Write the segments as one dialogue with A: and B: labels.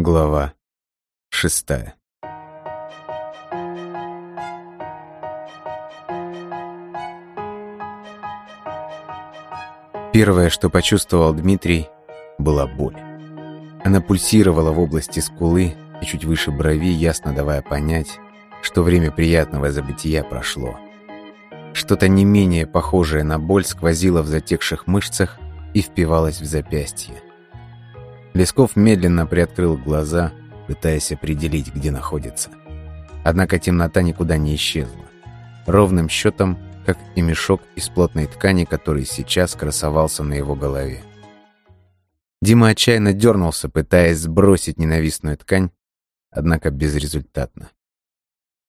A: Глава шестая Первое, что почувствовал Дмитрий, была боль. Она пульсировала в области скулы и чуть выше брови, ясно давая понять, что время приятного забытия прошло. Что-то не менее похожее на боль сквозило в затекших мышцах и впивалось в запястье. Лесков медленно приоткрыл глаза, пытаясь определить, где находится. Однако темнота никуда не исчезла. Ровным счетом, как и мешок из плотной ткани, который сейчас красовался на его голове. Дима отчаянно дернулся, пытаясь сбросить ненавистную ткань, однако безрезультатно.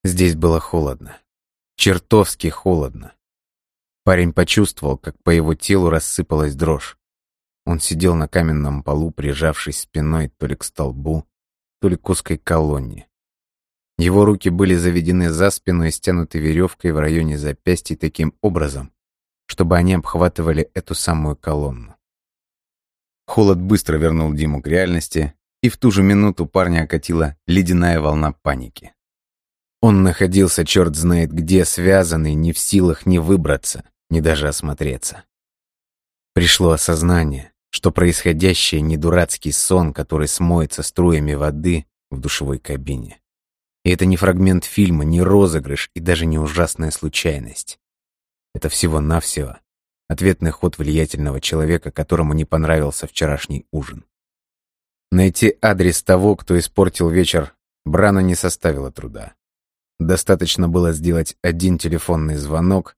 A: Здесь было холодно. Чертовски холодно. Парень почувствовал, как по его телу рассыпалась дрожь. Он сидел на каменном полу, прижавшись спиной то ли к столбу, то ли к узкой колонне. Его руки были заведены за спину и стянуты веревкой в районе запястья таким образом, чтобы они обхватывали эту самую колонну. Холод быстро вернул Диму к реальности, и в ту же минуту парня окатила ледяная волна паники. Он находился черт знает где, связанный, не в силах ни выбраться, ни даже осмотреться. Пришло осознание, что происходящее не дурацкий сон, который смоется струями воды в душевой кабине. И это не фрагмент фильма, не розыгрыш и даже не ужасная случайность. Это всего-навсего Ответный ход влиятельного человека, которому не понравился вчерашний ужин. Найти адрес того, кто испортил вечер, Брана не составило труда. Достаточно было сделать один телефонный звонок,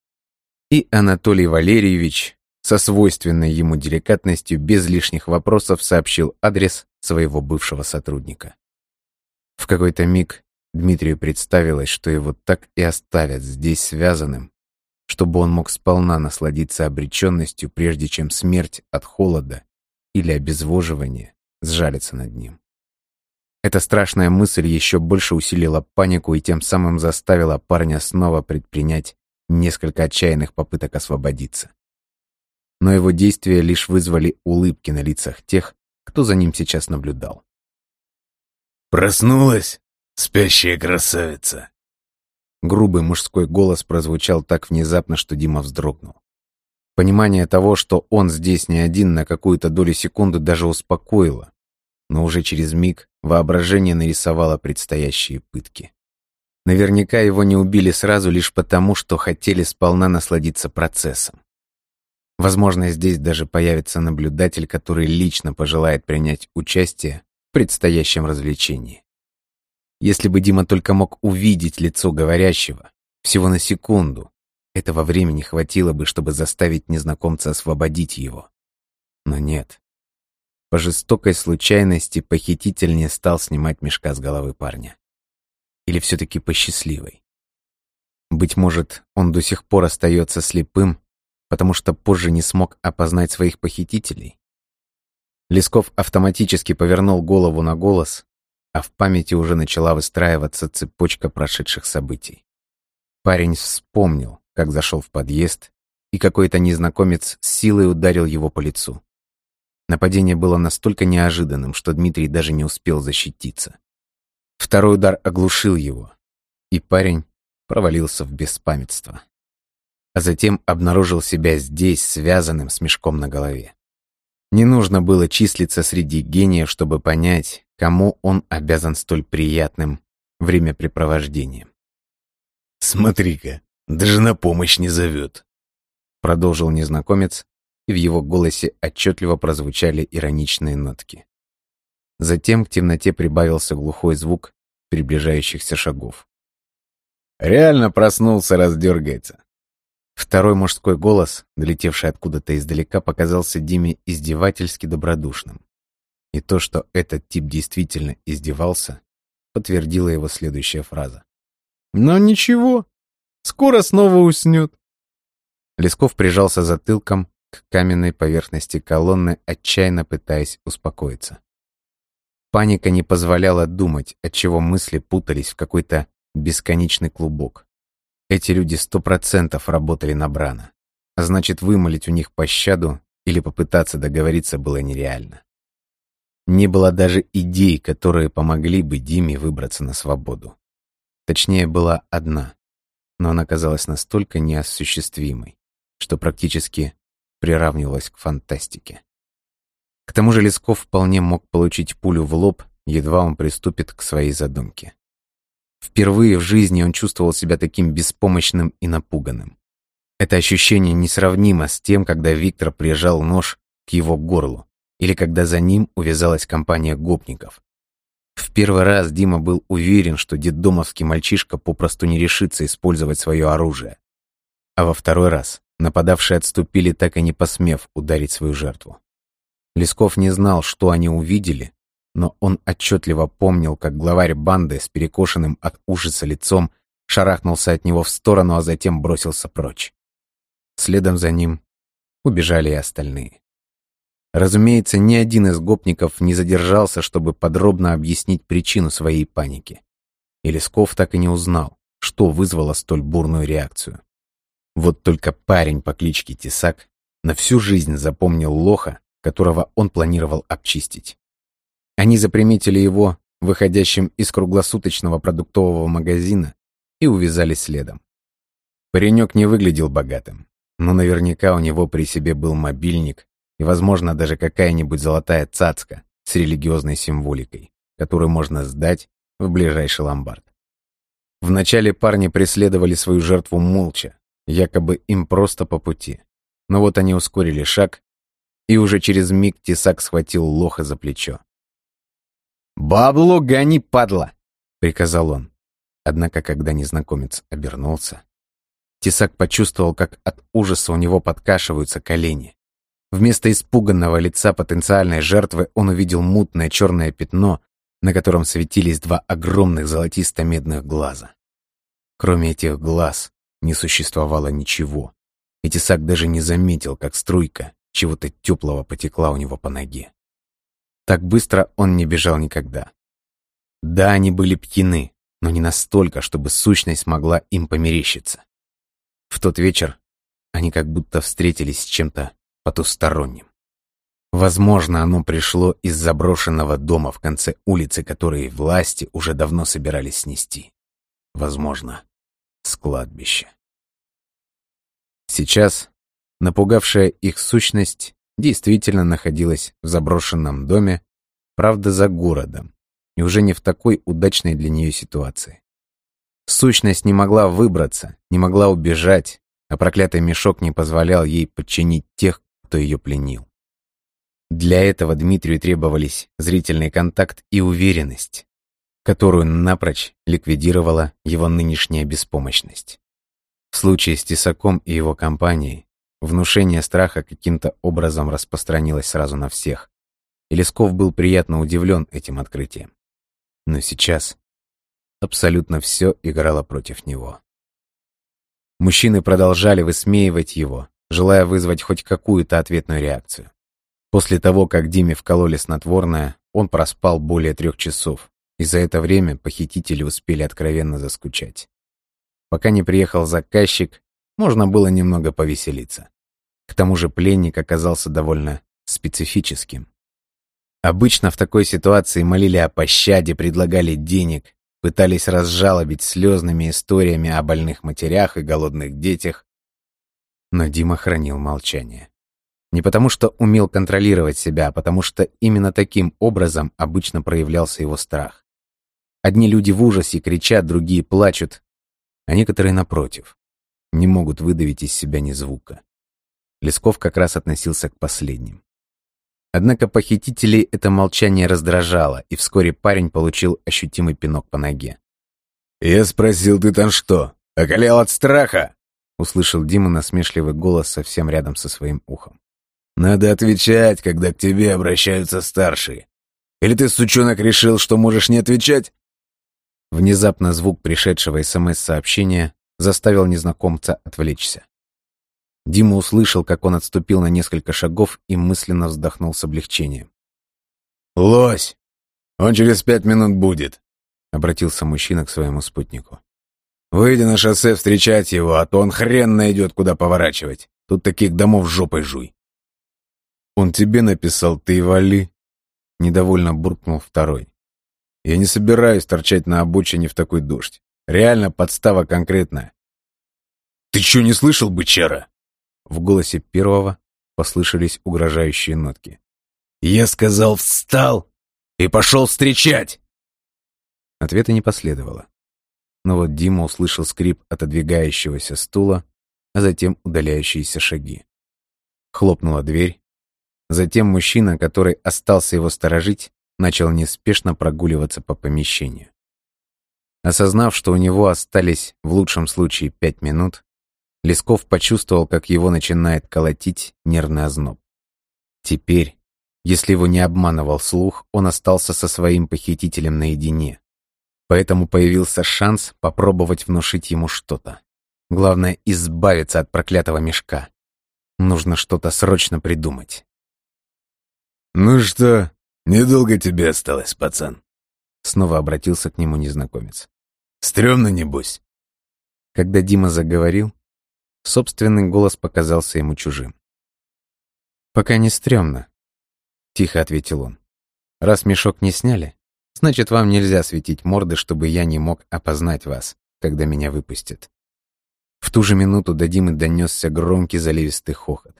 A: и Анатолий Валерьевич со свойственной ему деликатностью без лишних вопросов сообщил адрес своего бывшего сотрудника. В какой-то миг Дмитрию представилось, что его так и оставят здесь связанным, чтобы он мог сполна насладиться обреченностью, прежде чем смерть от холода или обезвоживания сжалится над ним. Эта страшная мысль еще больше усилила панику и тем самым заставила парня снова предпринять несколько отчаянных попыток освободиться. Но его действия лишь вызвали улыбки на лицах тех, кто за ним сейчас наблюдал.
B: «Проснулась, спящая красавица!»
A: Грубый мужской голос прозвучал так внезапно, что Дима вздрогнул. Понимание того, что он здесь не один, на какую-то долю секунды даже успокоило, но уже через миг воображение нарисовало предстоящие пытки. Наверняка его не убили сразу лишь потому, что хотели сполна насладиться процессом. Возможно, здесь даже появится наблюдатель, который лично пожелает принять участие в предстоящем развлечении. Если бы Дима только мог увидеть лицо говорящего, всего на секунду, этого времени хватило бы, чтобы заставить незнакомца освободить его. Но нет. По жестокой случайности похититель не стал снимать мешка с головы парня. Или все-таки по счастливой. Быть может, он до сих пор остается слепым, потому что позже не смог опознать своих похитителей? Лесков автоматически повернул голову на голос, а в памяти уже начала выстраиваться цепочка прошедших событий. Парень вспомнил, как зашел в подъезд, и какой-то незнакомец с силой ударил его по лицу. Нападение было настолько неожиданным, что Дмитрий даже не успел защититься. Второй удар оглушил его, и парень провалился в беспамятство. А затем обнаружил себя здесь, связанным с мешком на голове. Не нужно было числиться среди гениев, чтобы понять, кому он обязан столь приятным времяпрепровождением.
B: «Смотри-ка, даже на помощь не зовет», — продолжил незнакомец, и в его голосе отчетливо прозвучали ироничные нотки. Затем в темноте прибавился глухой звук приближающихся шагов. «Реально проснулся, раздергается». Второй мужской голос, долетевший откуда-то издалека, показался Диме издевательски добродушным. И то, что этот тип действительно издевался, подтвердила его следующая фраза. «Но ничего, скоро снова уснет». Лесков прижался затылком к каменной поверхности колонны, отчаянно пытаясь успокоиться. Паника не позволяла думать, отчего мысли путались в какой-то бесконечный клубок. Эти люди сто процентов работали на Брана. А значит, вымолить у них пощаду или попытаться договориться было нереально.
A: Не было даже идей, которые помогли бы Диме выбраться на свободу. Точнее, была одна, но она казалась настолько неосуществимой, что практически приравнивалась к фантастике. К тому же Лесков вполне мог получить пулю в лоб, едва он приступит к своей задумке. Впервые в жизни он чувствовал себя таким беспомощным и напуганным. Это ощущение несравнимо с тем, когда Виктор прижал нож к его горлу, или когда за ним увязалась компания гопников. В первый раз Дима был уверен, что детдомовский мальчишка попросту не решится использовать свое оружие. А во второй раз нападавшие отступили, так и не посмев ударить свою жертву. Лесков не знал, что они увидели, но он отчетливо помнил, как главарь банды с перекошенным от ужаса лицом шарахнулся от него в сторону, а затем бросился прочь. Следом за ним убежали и остальные. Разумеется, ни один из гопников не задержался, чтобы подробно объяснить причину своей паники. И Лесков так и не узнал, что вызвало столь бурную реакцию. Вот только парень по кличке Тесак на всю жизнь запомнил лоха, которого он планировал обчистить. Они заприметили его, выходящим из круглосуточного продуктового магазина, и увязали следом. Паренек не выглядел богатым, но наверняка у него при себе был мобильник и, возможно, даже какая-нибудь золотая цацка с религиозной символикой, которую можно сдать в ближайший ломбард. Вначале парни преследовали свою жертву молча, якобы им просто по пути. Но вот они ускорили шаг, и уже через миг Тесак схватил лоха за плечо. «Бабло гони, падла!» — приказал он. Однако, когда незнакомец обернулся, Тесак почувствовал, как от ужаса у него подкашиваются колени. Вместо испуганного лица потенциальной жертвы он увидел мутное черное пятно, на котором светились два огромных золотисто-медных глаза. Кроме этих глаз не существовало ничего, и Тесак даже не заметил, как струйка чего-то теплого потекла у него по ноге. Так быстро он не бежал никогда. Да, они были пьяны, но не настолько, чтобы сущность могла им померещиться. В тот вечер они как будто встретились с чем-то потусторонним. Возможно, оно пришло из заброшенного дома в конце улицы, который власти уже давно собирались снести. Возможно, с кладбища. Сейчас напугавшая их сущность действительно находилась в заброшенном доме, правда, за городом, и уже не в такой удачной для нее ситуации. Сущность не могла выбраться, не могла убежать, а проклятый мешок не позволял ей подчинить тех, кто ее пленил. Для этого Дмитрию требовались зрительный контакт и уверенность, которую напрочь ликвидировала его нынешняя беспомощность. В случае с Тесаком и его компанией внушение страха каким-то образом распространилось сразу на всех, и Лесков был приятно удивлен этим открытием. Но сейчас абсолютно все играло против него. Мужчины продолжали высмеивать его, желая вызвать хоть какую-то ответную реакцию. После того, как Диме вкололи снотворное, он проспал более трех часов, и за это время похитители успели откровенно заскучать. Пока не приехал заказчик, можно было немного повеселиться. К тому же пленник оказался довольно специфическим. Обычно в такой ситуации молили о пощаде, предлагали денег, пытались разжалобить слезными историями о больных матерях и голодных детях, но Дима хранил молчание. Не потому, что умел контролировать себя, а потому что именно таким образом обычно проявлялся его страх. Одни люди в ужасе кричат, другие плачут, а некоторые, напротив, не могут выдавить из себя ни звука. Лесков как раз относился к последним. Однако похитителей это молчание раздражало, и вскоре парень получил ощутимый пинок по ноге.
B: «Я спросил, ты там что, околел от страха?»
A: услышал Дима насмешливый голос совсем рядом со своим ухом.
B: «Надо отвечать, когда к тебе обращаются старшие. Или ты, сучонок, решил, что можешь не отвечать?»
A: Внезапно звук пришедшего СМС-сообщения заставил незнакомца отвлечься. Дима услышал, как он отступил на несколько шагов и мысленно вздохнул с облегчением.
B: «Лось! Он через пять минут будет!» — обратился мужчина к своему спутнику. Выйди на шоссе встречать его, а то он хрен найдет, куда поворачивать. Тут таких домов жопой жуй. Он тебе написал, ты вали.
A: недовольно буркнул второй. «Я не собираюсь торчать на обочине в такой дождь. Реально подстава конкретная».
B: «Ты что, не слышал, бычара?»
A: В голосе первого послышались угрожающие нотки.
B: «Я сказал, встал и пошел встречать!»
A: Ответа не последовало. Но вот Дима услышал скрип отодвигающегося стула, а затем удаляющиеся шаги. Хлопнула дверь. Затем мужчина, который остался его сторожить, начал неспешно прогуливаться по помещению. Осознав, что у него остались в лучшем случае пять минут, Лесков почувствовал, как его начинает колотить нервный озноб. Теперь, если его не обманывал слух, он остался со своим похитителем наедине. Поэтому появился шанс попробовать внушить ему что-то. Главное — избавиться от проклятого мешка. Нужно что-то срочно придумать.
B: «Ну что, недолго тебе осталось, пацан?»
A: Снова обратился к нему незнакомец.
B: «Стремно, небось?»
A: Когда Дима заговорил, собственный голос показался ему чужим. «Пока не стрёмно», — тихо ответил он. «Раз мешок не сняли, значит, вам нельзя светить морды, чтобы я не мог опознать вас, когда меня выпустят. В ту же минуту до Димы донесся громкий заливистый хохот.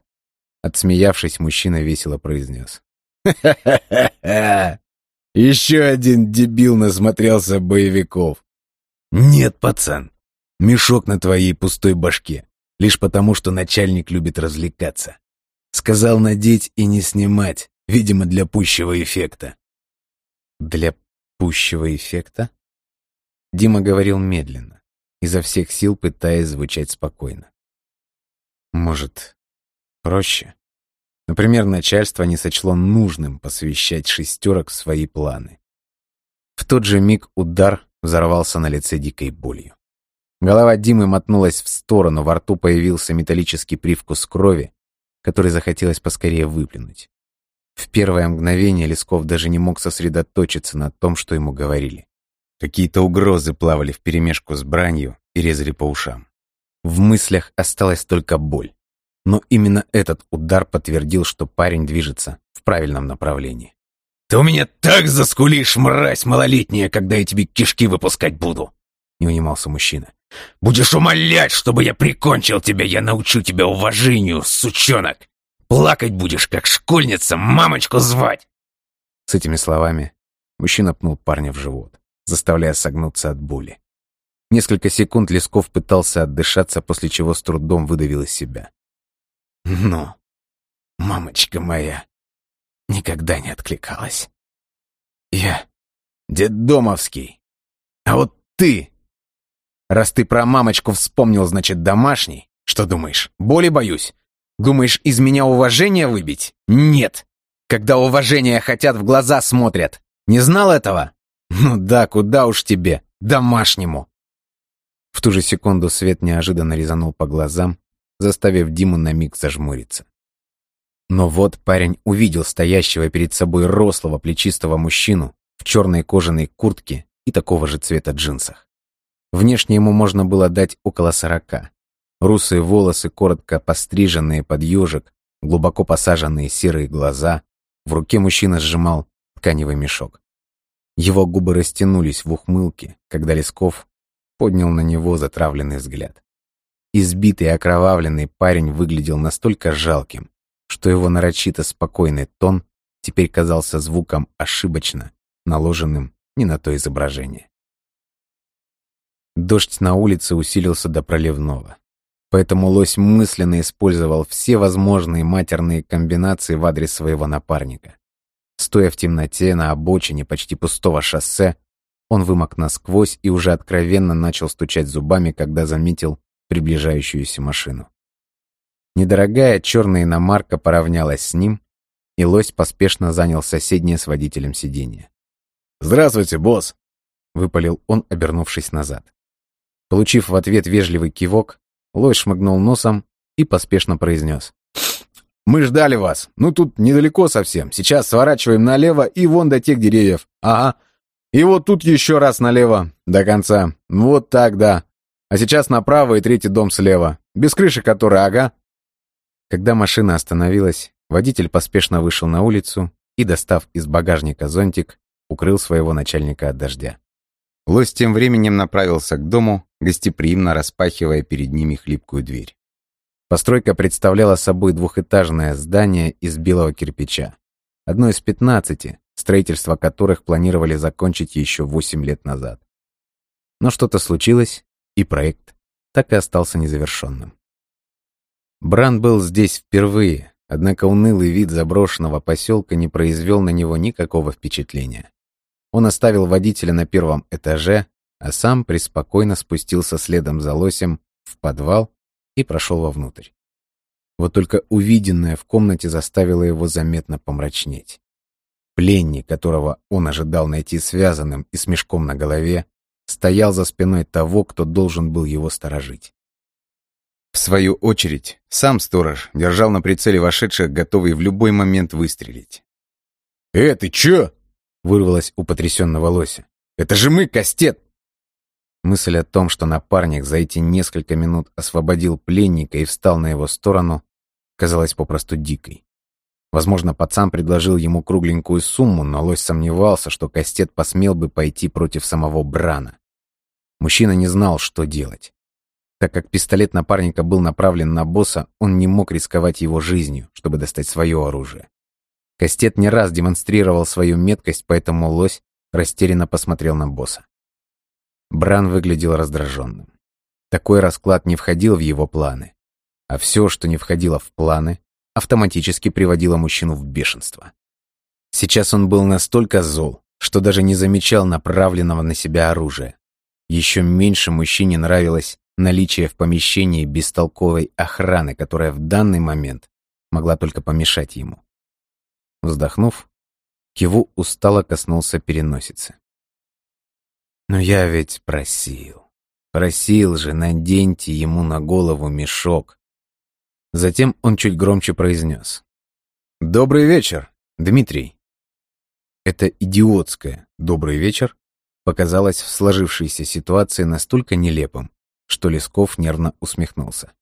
A: Отсмеявшись, мужчина весело произнес.
B: «Ха-ха-ха! Еще один дебил насмотрелся боевиков!» «Нет, пацан, мешок на твоей пустой башке, лишь потому, что начальник любит развлекаться. Сказал надеть и не снимать, видимо, для пущего эффекта».
A: «Для пущего эффекта?» Дима говорил медленно изо всех сил пытаясь звучать спокойно. Может, проще? Например, начальство не сочло нужным посвящать шестерок в свои планы. В тот же миг удар взорвался на лице дикой болью. Голова Димы мотнулась в сторону, во рту появился металлический привкус крови, который захотелось поскорее выплюнуть. В первое мгновение Лесков даже не мог сосредоточиться на том, что ему говорили. Какие-то угрозы плавали вперемешку с бранью и резали по ушам. В мыслях осталась только боль. Но именно этот удар подтвердил, что парень движется в правильном направлении.
B: «Ты у меня так заскулишь, мразь малолетняя, когда я тебе кишки выпускать буду!» Не унимался мужчина. «Будешь умолять, чтобы я прикончил тебя, я научу тебя уважению, сучонок! Плакать будешь, как школьница, мамочку звать!»
A: С этими словами мужчина пнул парня в живот заставляя согнуться от боли. Несколько секунд Лесков пытался отдышаться, после чего с трудом выдавил из себя.
B: «Ну, мамочка моя, никогда не откликалась. Я детдомовский. А вот ты, раз ты про мамочку вспомнил, значит, домашний, что думаешь, боли боюсь? Думаешь, из меня уважение выбить? Нет. Когда уважение хотят, в глаза смотрят. Не знал этого? Ну да, куда уж тебе, домашнему.
A: В ту же секунду свет неожиданно резанул по глазам, заставив Диму на миг зажмуриться. Но вот парень увидел стоящего перед собой рослого плечистого мужчину в черной кожаной куртке и такого же цвета джинсах. Внешне ему можно было дать около сорока. Русые волосы, коротко постриженные под ежик, глубоко посаженные серые глаза. В руке мужчина сжимал тканевый мешок. Его губы растянулись в ухмылке, когда Лесков поднял на него затравленный взгляд. Избитый и окровавленный парень выглядел настолько жалким, что его нарочито спокойный тон теперь казался звуком ошибочно наложенным не на то изображение. Дождь на улице усилился до проливного. Поэтому лось мысленно использовал все возможные матерные комбинации в адрес своего напарника. Стоя в темноте на обочине почти пустого шоссе, он вымок насквозь и уже откровенно начал стучать зубами, когда заметил приближающуюся машину. Недорогая черная иномарка поравнялась с ним, и лось поспешно занял соседнее с водителем сиденье.
B: «Здравствуйте, босс!»
A: — выпалил он, обернувшись назад. Получив в ответ вежливый кивок, лось шмыгнул носом и поспешно произнес. Мы ждали вас. Ну, тут недалеко совсем. Сейчас сворачиваем налево и вон до тех деревьев. Ага. И вот тут еще раз налево. До конца. Вот так, да. А сейчас направо и третий дом слева. Без крыши который, ага. Когда машина остановилась, водитель поспешно вышел на улицу и, достав из багажника зонтик, укрыл своего начальника от дождя. Лось тем временем направился к дому, гостеприимно распахивая перед ними хлипкую дверь. Постройка представляла собой двухэтажное здание из белого кирпича. Одно из пятнадцати, строительство которых планировали закончить еще восемь лет назад. Но что-то случилось, и проект так и остался незавершенным. Бран был здесь впервые, однако унылый вид заброшенного поселка не произвел на него никакого впечатления. Он оставил водителя на первом этаже, а сам преспокойно спустился следом за лосем в подвал и прошел вовнутрь. Вот только увиденное в комнате заставило его заметно помрачнеть. Пленник, которого он ожидал найти связанным и с мешком на голове, стоял за спиной того, кто должен был его сторожить. В свою очередь, сам сторож держал на прицеле вошедших, готовый в любой момент выстрелить.
B: «Э, ты чё?»
A: — вырвалось у потрясенного лося.
B: «Это же мы, Кастет!»
A: Мысль о том, что напарник за эти несколько минут освободил пленника и встал на его сторону, казалась попросту дикой. Возможно, пацан предложил ему кругленькую сумму, но лось сомневался, что Кастет посмел бы пойти против самого Брана. Мужчина не знал, что делать. Так как пистолет напарника был направлен на босса, он не мог рисковать его жизнью, чтобы достать свое оружие. Кастет не раз демонстрировал свою меткость, поэтому лось растерянно посмотрел на босса. Бран выглядел раздраженным. Такой расклад не входил в его планы. А все, что не входило в планы, автоматически приводило мужчину в бешенство. Сейчас он был настолько зол, что даже не замечал направленного на себя оружия. Еще меньше мужчине нравилось наличие в помещении бестолковой охраны, которая в данный момент могла только помешать ему. Вздохнув, Киву устало коснулся переносицы. «Но я ведь просил. Просил же, наденьте ему на голову мешок». Затем он чуть громче произнес. «Добрый вечер, Дмитрий». Это идиотское «добрый вечер» показалось в сложившейся ситуации настолько нелепым, что Лесков нервно усмехнулся.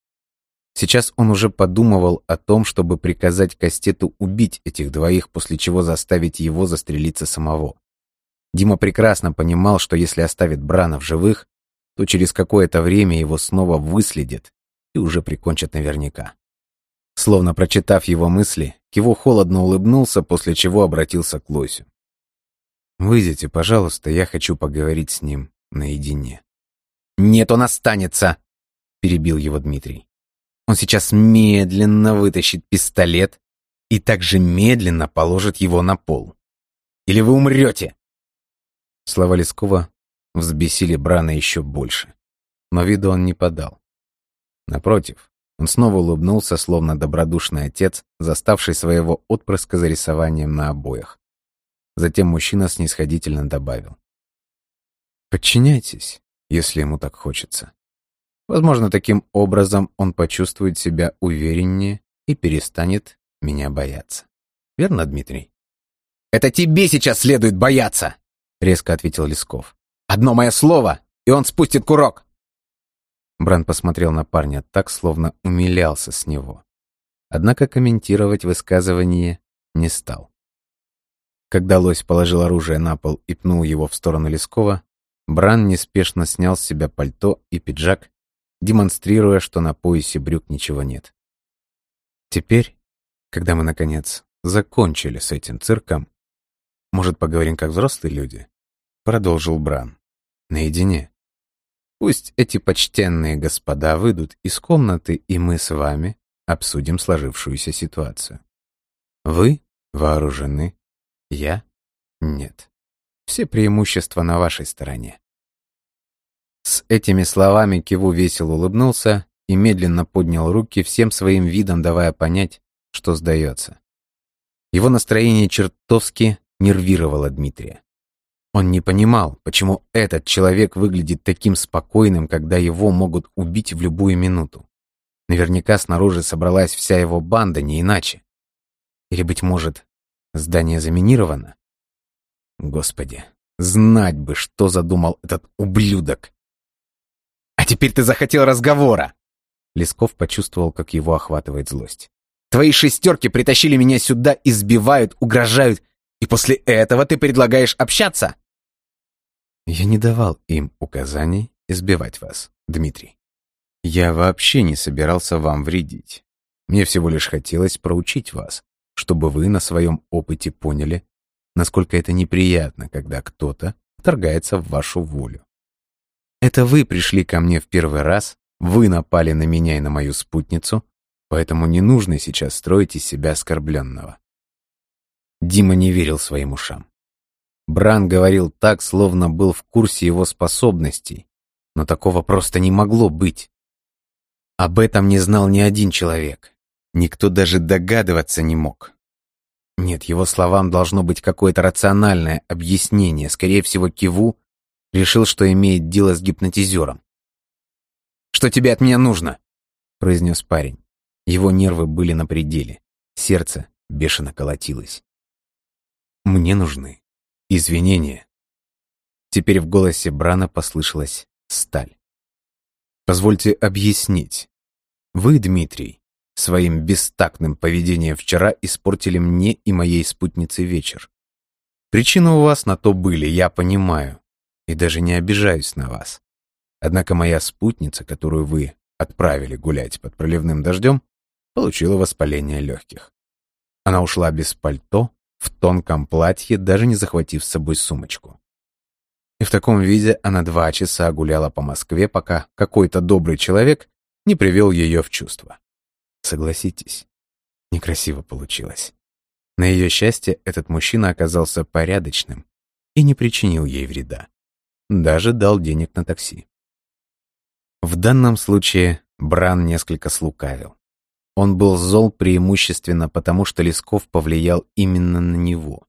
A: Сейчас он уже подумывал о том, чтобы приказать Кастету убить этих двоих, после чего заставить его застрелиться самого. Дима прекрасно понимал, что если оставит Брана в живых, то через какое-то время его снова выследят и уже прикончат наверняка. Словно прочитав его мысли, Киво холодно улыбнулся, после чего обратился к Лосю. «Выйдите, пожалуйста, я хочу поговорить с ним наедине». «Нет, он останется!» — перебил его Дмитрий. «Он сейчас медленно вытащит пистолет и также медленно положит его на пол. Или вы умрете!» Слова Лескова взбесили Брана еще больше, но виду он не подал. Напротив, он снова улыбнулся, словно добродушный отец, заставший своего отпрыска за рисованием на обоях. Затем мужчина снисходительно добавил. «Подчиняйтесь, если ему так хочется. Возможно, таким образом он почувствует себя увереннее и перестанет меня бояться. Верно, Дмитрий?» «Это тебе сейчас следует бояться!» — резко ответил Лесков. «Одно мое слово, и он спустит курок!» Бран посмотрел на парня так, словно умилялся с него. Однако комментировать высказывание не стал. Когда лось положил оружие на пол и пнул его в сторону Лескова, Бран неспешно снял с себя пальто и пиджак, демонстрируя, что на поясе брюк ничего нет. Теперь, когда мы, наконец, закончили с этим цирком, может, поговорим как взрослые люди? Продолжил Бран. Наедине. Пусть эти почтенные господа выйдут из комнаты, и мы с вами обсудим сложившуюся ситуацию. Вы вооружены, я? Нет. Все преимущества на вашей стороне. С этими словами Киву весело улыбнулся и медленно поднял руки, всем своим видом давая понять, что сдается. Его настроение чертовски нервировало Дмитрия. Он не понимал, почему этот человек выглядит таким спокойным, когда его могут убить в любую минуту. Наверняка снаружи собралась вся его банда, не иначе. Или, быть может, Здание заминировано? Господи, знать бы, что задумал этот ублюдок. «А теперь ты захотел разговора!» Лесков почувствовал, как его охватывает злость. «Твои шестерки притащили меня сюда, избивают, угрожают
B: И после этого ты предлагаешь общаться?»
A: Я не давал им указаний избивать вас, Дмитрий. Я вообще не собирался вам вредить. Мне всего лишь хотелось проучить вас, чтобы вы на своем опыте поняли, насколько это неприятно, когда кто-то вторгается в вашу волю. Это вы пришли ко мне в первый раз, вы напали на меня и на мою спутницу, поэтому не нужно сейчас строить из себя оскорбленного. Дима не верил своим ушам. Бран говорил так, словно был в курсе его способностей, но такого просто не могло быть. Об этом не знал ни один человек. Никто даже догадываться не мог. Нет, его словам должно быть какое-то рациональное объяснение. Скорее всего, Киву решил, что имеет дело с гипнотизером.
B: «Что тебе от меня нужно?»
A: — произнес парень. Его нервы были на пределе. Сердце бешено колотилось. «Мне нужны извинения». Теперь в голосе Брана послышалась сталь. «Позвольте объяснить. Вы, Дмитрий, своим бестактным поведением вчера испортили мне и моей спутнице вечер. Причины у вас на то были, я понимаю, и даже не обижаюсь на вас. Однако моя спутница, которую вы отправили гулять под проливным дождем, получила воспаление легких. Она ушла без пальто, в тонком платье, даже не захватив с собой сумочку. И в таком виде она два часа гуляла по Москве, пока какой-то добрый человек не привел ее в чувство. Согласитесь, некрасиво получилось. На ее счастье этот мужчина оказался порядочным и не причинил ей вреда. Даже дал денег на такси. В данном случае Бран несколько слукавил. Он был зол преимущественно потому, что Лесков повлиял именно на него.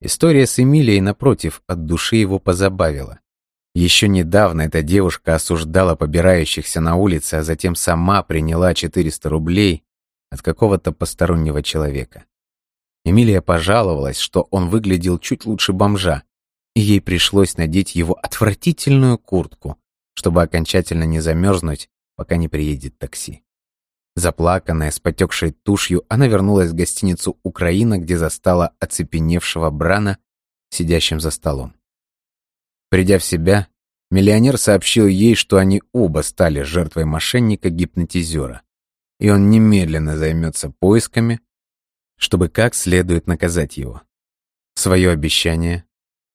A: История с Эмилией, напротив, от души его позабавила. Еще недавно эта девушка осуждала побирающихся на улице, а затем сама приняла 400 рублей от какого-то постороннего человека. Эмилия пожаловалась, что он выглядел чуть лучше бомжа, и ей пришлось надеть его отвратительную куртку, чтобы окончательно не замерзнуть, пока не приедет такси. Заплаканная, с потекшей тушью, она вернулась в гостиницу «Украина», где застала оцепеневшего Брана, сидящим за столом. Придя в себя, миллионер сообщил ей, что они оба стали жертвой мошенника-гипнотизера, и он немедленно займется поисками, чтобы как следует наказать его. Свое обещание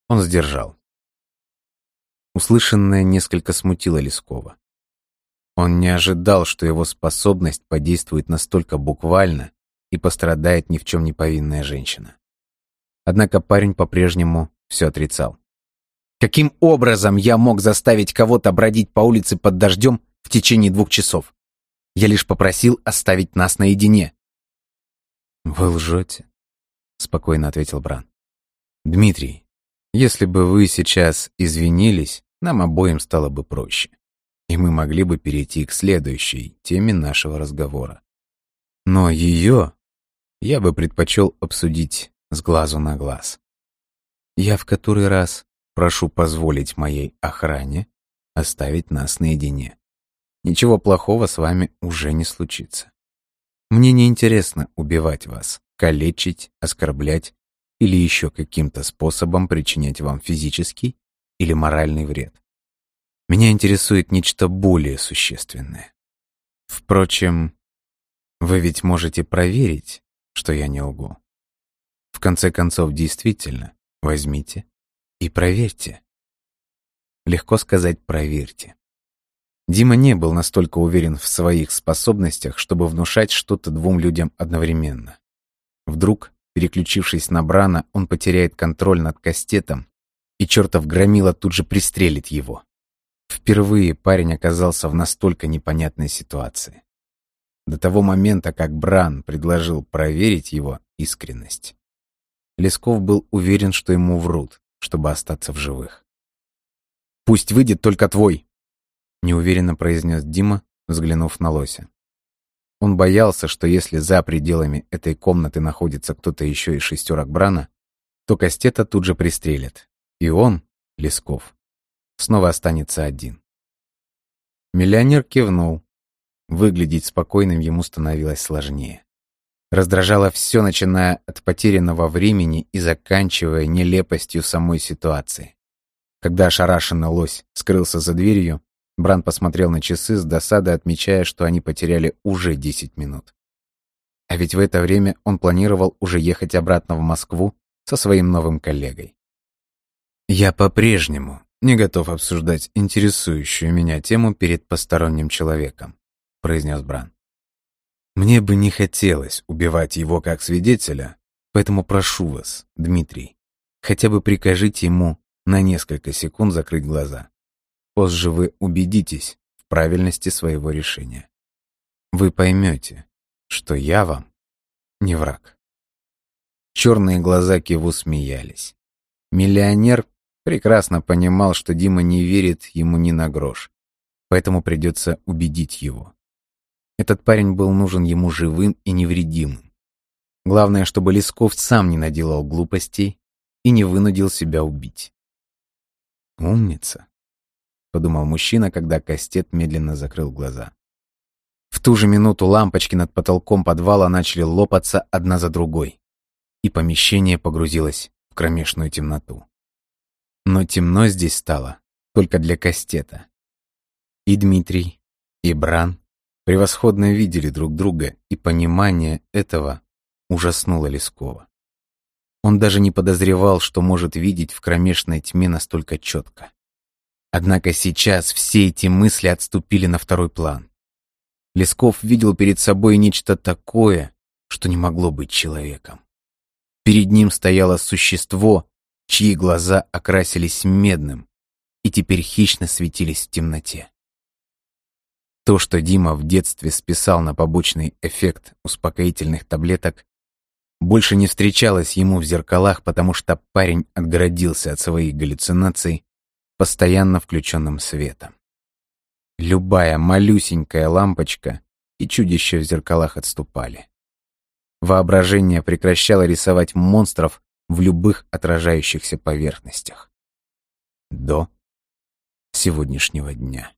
A: он сдержал. Услышанное несколько смутило Лескова. Он не ожидал, что его способность подействует настолько буквально и пострадает ни в чем не повинная женщина. Однако парень по-прежнему все отрицал. Каким образом я мог заставить кого-то бродить по улице под дождем в течение двух часов? Я лишь попросил оставить нас наедине. «Вы лжете», — спокойно ответил Бран. «Дмитрий, если бы вы сейчас извинились, нам обоим стало бы проще, и мы могли бы перейти к следующей теме нашего разговора. Но ее я бы предпочел обсудить с глазу на глаз. Я в который раз Прошу позволить моей охране оставить нас наедине. Ничего плохого с вами уже не случится. Мне не интересно убивать вас, калечить, оскорблять или еще каким-то способом причинять вам физический или моральный вред. Меня интересует нечто более существенное. Впрочем, вы ведь можете проверить, что я не лгу. В конце концов, действительно, возьмите и проверьте. Легко сказать «проверьте». Дима не был настолько уверен в своих способностях, чтобы внушать что-то двум людям одновременно. Вдруг, переключившись на Брана, он потеряет контроль над кастетом, и чертов громила тут же пристрелит его. Впервые парень оказался в настолько непонятной ситуации. До того момента, как Бран предложил проверить его искренность. Лесков был уверен, что ему врут, чтобы остаться в живых. «Пусть выйдет только твой!» — неуверенно произнес Дима, взглянув на Лося. Он боялся, что если за пределами этой комнаты находится кто-то еще из шестерок Брана, то Кастета тут же пристрелят, и он, Лесков, снова останется один. Миллионер кивнул. Выглядеть спокойным ему становилось сложнее. Раздражало все, начиная от потерянного времени и заканчивая нелепостью самой ситуации. Когда ошарашенный лось скрылся за дверью, Бран посмотрел на часы с досадой, отмечая, что они потеряли уже 10 минут. А ведь в это время он планировал уже ехать обратно в Москву со своим новым коллегой. «Я по-прежнему не готов обсуждать интересующую меня тему перед посторонним человеком», — произнес Бран. Мне бы не хотелось убивать его как свидетеля, поэтому прошу вас, Дмитрий, хотя бы прикажите ему на несколько секунд закрыть глаза. Позже вы убедитесь в правильности своего решения. Вы поймете, что я вам не враг. Черные глаза Киву смеялись. Миллионер прекрасно понимал, что Дима не верит ему ни на грош, поэтому придется убедить его. Этот парень был нужен ему живым и невредимым. Главное, чтобы Лесков сам не наделал глупостей и не вынудил себя убить. «Умница», — подумал мужчина, когда Кастет медленно закрыл глаза. В ту же минуту лампочки над потолком подвала начали лопаться одна за другой, и помещение погрузилось в кромешную темноту. Но темно здесь стало только для Кастета. И Дмитрий, и Бран превосходно видели друг друга, и понимание этого ужаснуло Лескова. Он даже не подозревал, что может видеть в кромешной тьме настолько четко. Однако сейчас все эти мысли отступили на второй план. Лесков видел перед собой нечто такое, что не могло быть человеком. Перед ним стояло существо, чьи глаза окрасились медным и теперь хищно светились в темноте. То, что Дима в детстве списал на побочный эффект успокоительных таблеток, больше не встречалось ему в зеркалах, потому что парень отгородился от своих галлюцинаций постоянно включенным светом. Любая малюсенькая лампочка и чудища в зеркалах отступали. Воображение прекращало рисовать монстров в любых отражающихся поверхностях. До сегодняшнего дня.